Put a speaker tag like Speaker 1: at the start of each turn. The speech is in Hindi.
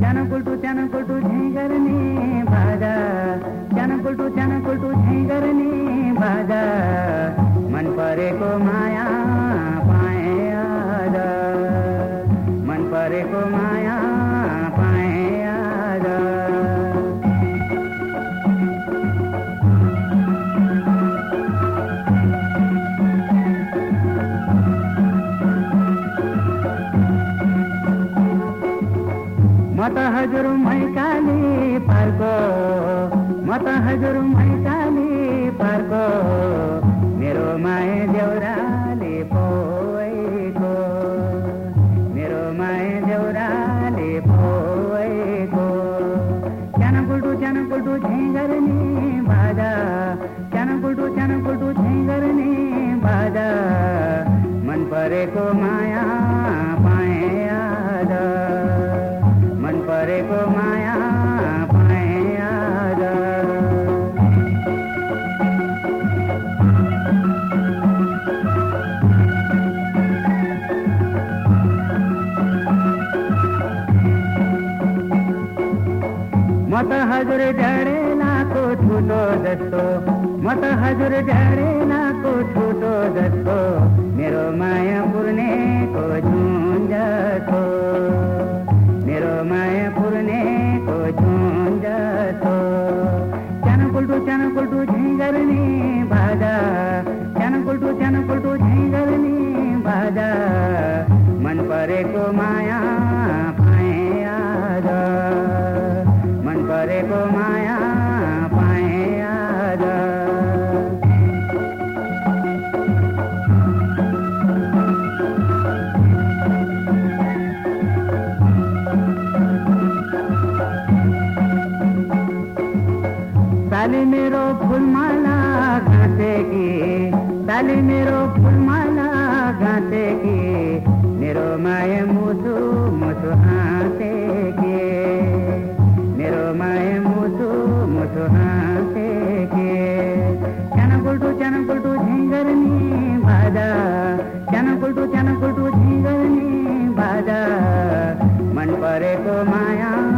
Speaker 1: चनकुलटू चनकुलटू झिंगरनी बाजा। चनकुलटू चनकुलटू झिंगरनी बाजा। मन परे को माया पाए आदा मन परे को माया म त हजुर मैकाली पार्को म त हजुर मैकाली पार्को मेरो माया देउराले पोएको मेरो माया देउराले पोएको सानो पुल्टु झैँ गर्ने बाजा झैँ गर्ने बाजा, मन परेको माया म त हजुर डाँडेलाको ठुटो जस्तो म त हजुर डाँडेलाको ठुटो जस्तो मेरो माया पुर्नेको झुन जस्तो मेरो माया पुर्नेको झुन जस्तो सानो कुल्टु सानो कुल्टु झैँ गर्ने बाजा सानो डाले मेरो फूलमाला गाँसेकी। डाले मेरो फूलमाला गाँसेकी। मेरो माया मुसु मुसु हाँसेकी। मेरो माया मुसु मुसु हाँसेकी। चनकुल्टु चनकुल्टु झिङ्गरनी बाजा। चनकुल्टु चनकुल्टु झिङ्गरनी बादा मन परे को माया